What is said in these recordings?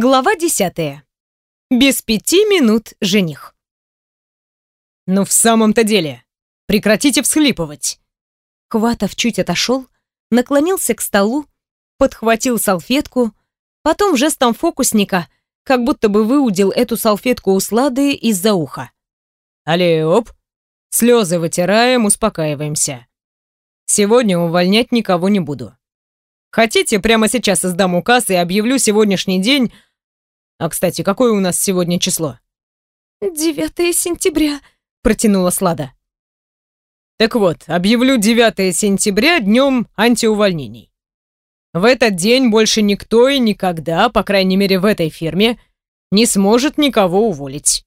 Глава десятая. Без пяти минут жених. «Ну в самом-то деле, прекратите всхлипывать!» Хватов чуть отошел, наклонился к столу, подхватил салфетку, потом жестом фокусника, как будто бы выудил эту салфетку у Слады из-за уха. «Алле, оп! Слезы вытираем, успокаиваемся. Сегодня увольнять никого не буду. Хотите, прямо сейчас издам указ и объявлю сегодняшний день... А, кстати, какое у нас сегодня число?» «9 сентября», — протянула Слада. Так вот, объявлю 9 сентября днем антиувольнений. В этот день больше никто и никогда, по крайней мере в этой фирме, не сможет никого уволить.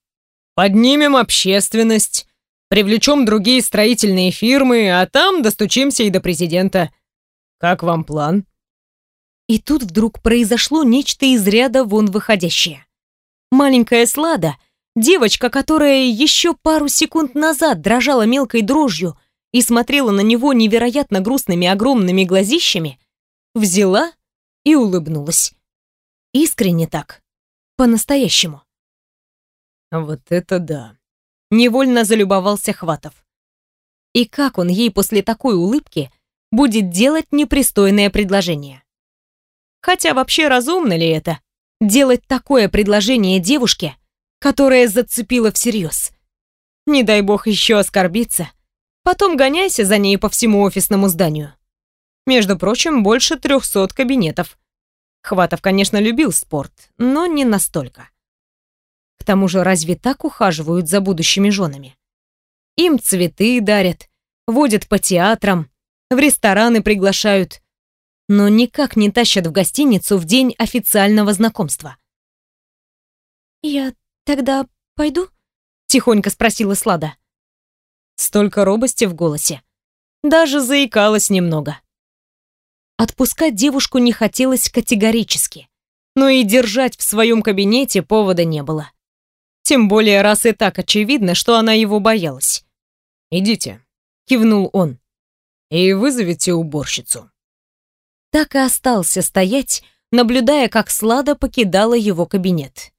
Поднимем общественность, привлечем другие строительные фирмы, а там достучимся и до президента. Как вам план? И тут вдруг произошло нечто из ряда вон выходящее. Маленькая Слада, девочка, которая еще пару секунд назад дрожала мелкой дрожью и смотрела на него невероятно грустными огромными глазищами, взяла и улыбнулась. Искренне так. По-настоящему. Вот это да. Невольно залюбовался Хватов. И как он ей после такой улыбки будет делать непристойное предложение? Хотя вообще разумно ли это? Делать такое предложение девушке, которая зацепила всерьез. Не дай бог еще оскорбиться. Потом гоняйся за ней по всему офисному зданию. Между прочим, больше трехсот кабинетов. Хватов, конечно, любил спорт, но не настолько. К тому же, разве так ухаживают за будущими женами? Им цветы дарят, водят по театрам, в рестораны приглашают, но никак не тащат в гостиницу в день официального знакомства. «Я тогда пойду?» — тихонько спросила Слада. Столько робости в голосе. Даже заикалась немного. Отпускать девушку не хотелось категорически, но и держать в своем кабинете повода не было. Тем более, раз и так очевидно, что она его боялась. «Идите», — кивнул он. «И вызовите уборщицу» так и остался стоять, наблюдая, как Слада покидала его кабинет.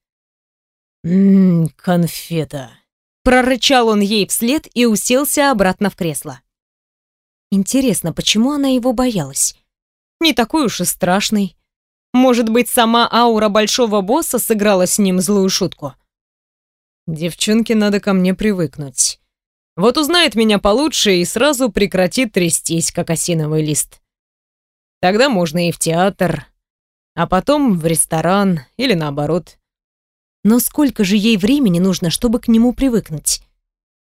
«Ммм, конфета!» Прорычал он ей вслед и уселся обратно в кресло. Интересно, почему она его боялась? Не такой уж и страшный. Может быть, сама аура большого босса сыграла с ним злую шутку? Девчонке надо ко мне привыкнуть. Вот узнает меня получше и сразу прекратит трястись, как осиновый лист. Тогда можно и в театр, а потом в ресторан или наоборот. Но сколько же ей времени нужно, чтобы к нему привыкнуть?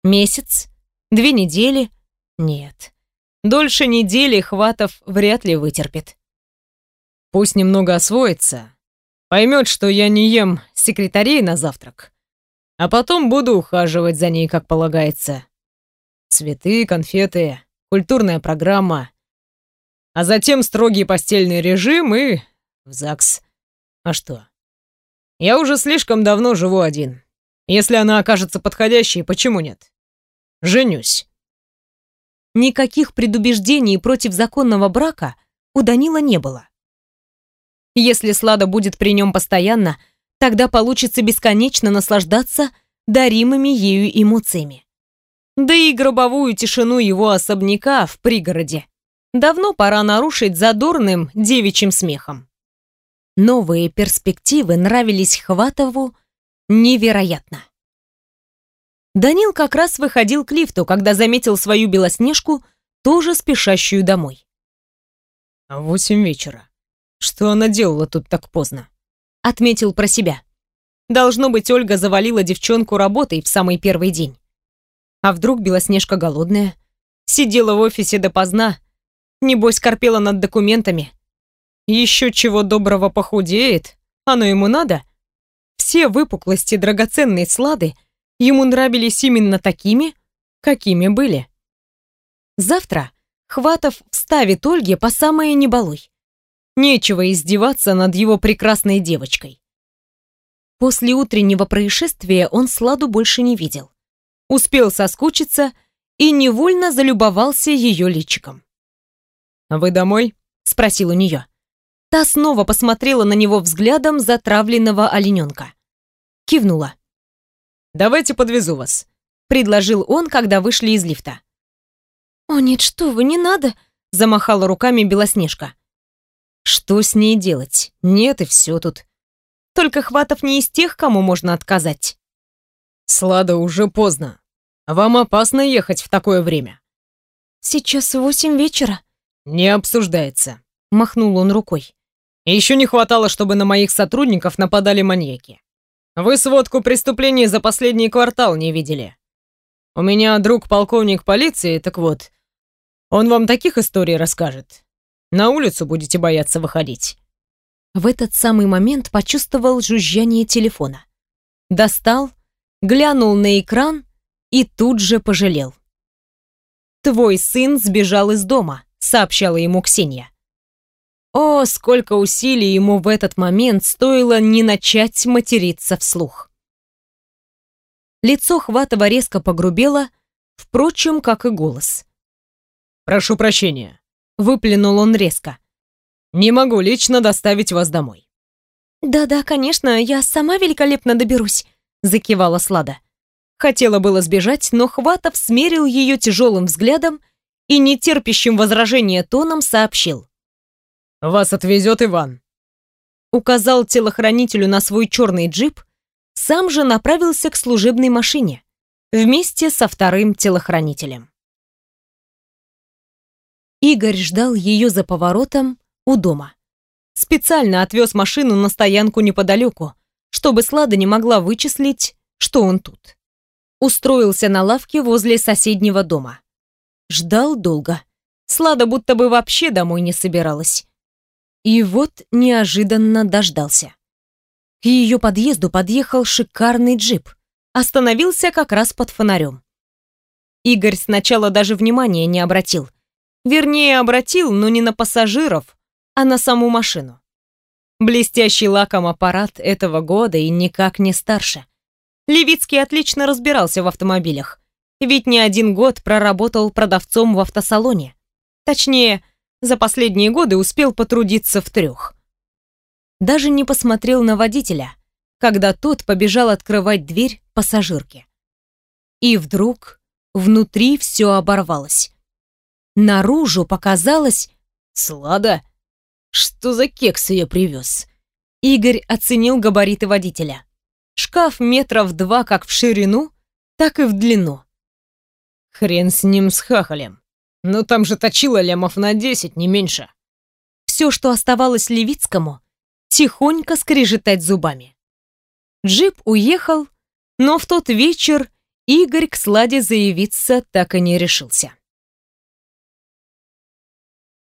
Месяц? Две недели? Нет. Дольше недели Хватов вряд ли вытерпит. Пусть немного освоится, поймет, что я не ем секретарей на завтрак, а потом буду ухаживать за ней, как полагается. Цветы, конфеты, культурная программа, а затем строгий постельный режим и в ЗАГС. А что? Я уже слишком давно живу один. Если она окажется подходящей, почему нет? Женюсь. Никаких предубеждений против законного брака у Данила не было. Если Слада будет при нем постоянно, тогда получится бесконечно наслаждаться даримыми ею эмоциями. Да и гробовую тишину его особняка в пригороде Давно пора нарушить задорным девичьим смехом. Новые перспективы нравились Хватову невероятно. Данил как раз выходил к лифту, когда заметил свою Белоснежку, тоже спешащую домой. «Восемь вечера. Что она делала тут так поздно?» Отметил про себя. Должно быть, Ольга завалила девчонку работой в самый первый день. А вдруг Белоснежка голодная? Сидела в офисе допоздна, Небось, корпела над документами. Еще чего доброго похудеет. Оно ему надо. Все выпуклости драгоценной слады ему нравились именно такими, какими были. Завтра Хватов вставит Ольге по самое небалуй. Нечего издеваться над его прекрасной девочкой. После утреннего происшествия он Сладу больше не видел. Успел соскучиться и невольно залюбовался ее личиком. «Вы домой?» — спросил у нее. Та снова посмотрела на него взглядом затравленного олененка. Кивнула. «Давайте подвезу вас», — предложил он, когда вышли из лифта. «О нет, что вы, не надо!» — замахала руками Белоснежка. «Что с ней делать? Нет, и все тут. Только Хватов не из тех, кому можно отказать». «Слада, уже поздно. Вам опасно ехать в такое время». «Сейчас восемь вечера». «Не обсуждается», — махнул он рукой. «Еще не хватало, чтобы на моих сотрудников нападали маньяки. Вы сводку преступлений за последний квартал не видели. У меня друг полковник полиции, так вот, он вам таких историй расскажет. На улицу будете бояться выходить». В этот самый момент почувствовал жужжание телефона. Достал, глянул на экран и тут же пожалел. «Твой сын сбежал из дома», — сообщала ему Ксения. О, сколько усилий ему в этот момент стоило не начать материться вслух. Лицо Хватова резко погрубело, впрочем, как и голос. «Прошу прощения», — выплюнул он резко. «Не могу лично доставить вас домой». «Да-да, конечно, я сама великолепно доберусь», — закивала Слада. Хотела было сбежать, но Хватов смерил ее тяжелым взглядом и нетерпящим возражения тоном сообщил. «Вас отвезет Иван». Указал телохранителю на свой черный джип, сам же направился к служебной машине вместе со вторым телохранителем. Игорь ждал ее за поворотом у дома. Специально отвез машину на стоянку неподалеку, чтобы Слада не могла вычислить, что он тут. Устроился на лавке возле соседнего дома. Ждал долго. Слада будто бы вообще домой не собиралась. И вот неожиданно дождался. К ее подъезду подъехал шикарный джип. Остановился как раз под фонарем. Игорь сначала даже внимания не обратил. Вернее, обратил, но не на пассажиров, а на саму машину. Блестящий лаком аппарат этого года и никак не старше. Левицкий отлично разбирался в автомобилях, ведь не один год проработал продавцом в автосалоне. Точнее, за последние годы успел потрудиться в трех. Даже не посмотрел на водителя, когда тот побежал открывать дверь пассажирке. И вдруг внутри все оборвалось. Наружу показалось... «Слада? Что за кекс я привез?» Игорь оценил габариты водителя. Шкаф метров два как в ширину, так и в длину. Хрен с ним с хахалем. Но там же точило лямов на десять, не меньше. Все, что оставалось Левицкому, тихонько скрежетать зубами. Джип уехал, но в тот вечер Игорь к Сладе заявиться так и не решился.